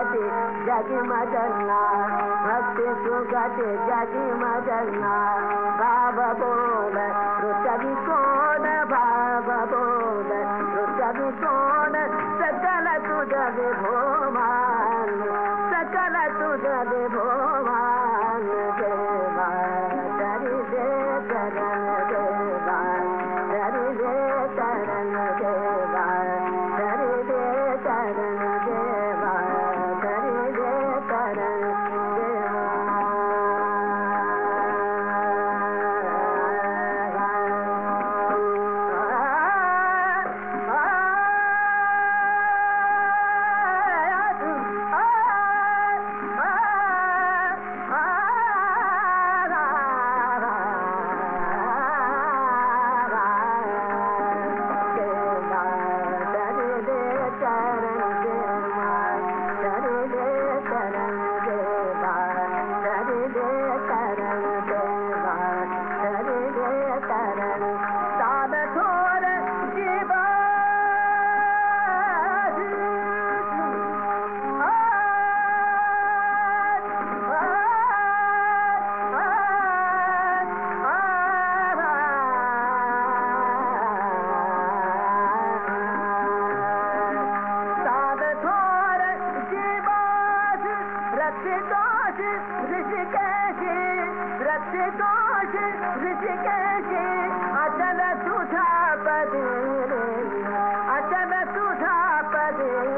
जगी मदना भक्ति सुगत जगी मदना भाव बोल रुचि कोण, भाव बोल रुचि कोण, सकल तुझ विभोमान सकल तुझ विभोमान देवा धरि दे चरण अचल तुठा अचा पदे